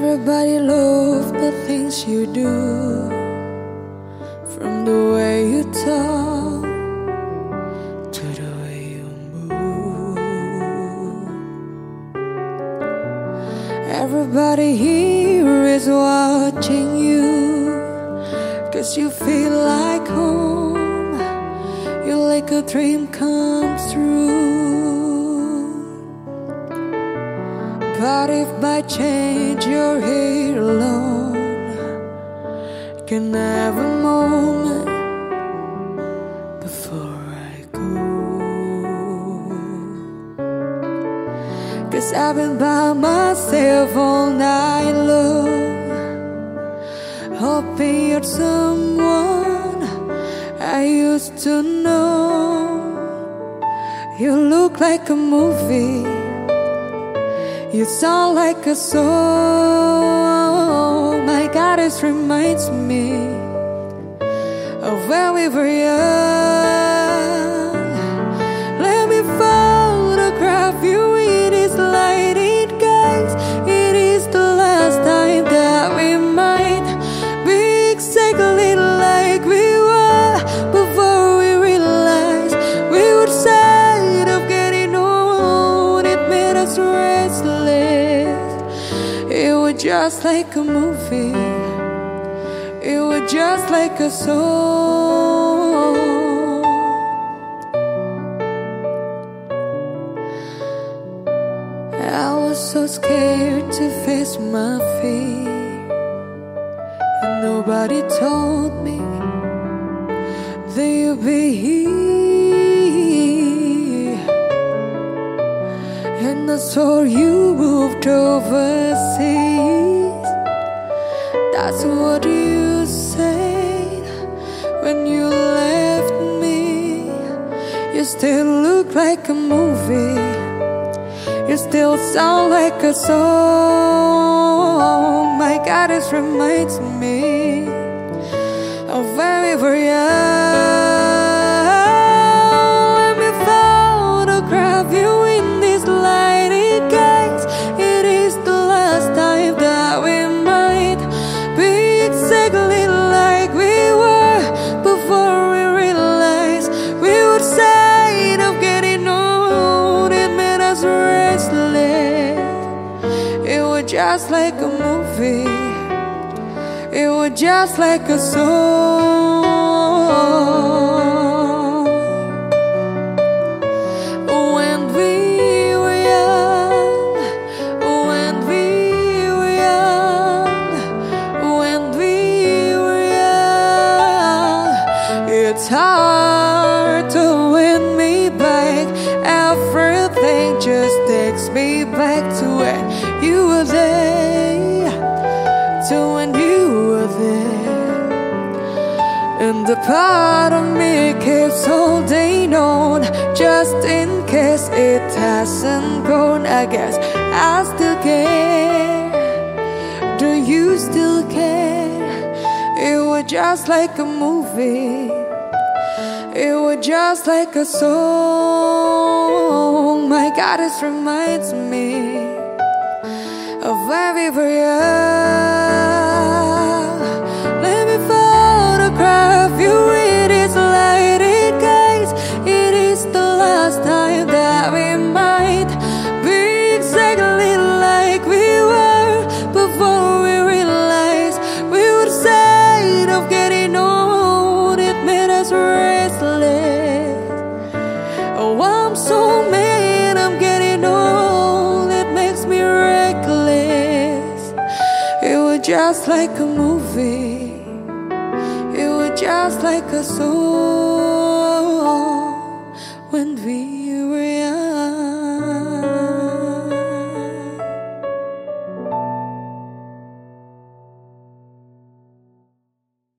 Everybody loves the things you do, from the way you talk to the way you move. Everybody here is watching you, cause you feel like home. You're like a dream comes true. But if by chance you're here alone, can I have a moment before I go? Cause I've been by myself all night long, hoping you're someone I used to know. You look like a movie. You sound like a song. My goddess reminds me of when we were young. Just like a movie. It was just like a song. I was so scared to face my fear, and nobody told me that you'd be here. And I saw you moved overseas. Still look like a movie. You still sound like a song. My God, it reminds me of when we were young. Just like a movie. It was just like a song. When we were young, when we were young, when we were young, it's hard when you were there, to when you were there. And the part of me keeps holding on Just in case it hasn't gone I guess. I still care. Do you still care? It was just like a movie. It was just like a song. My God, it reminds me Of when we were young just like a movie. It was just like a song when we were.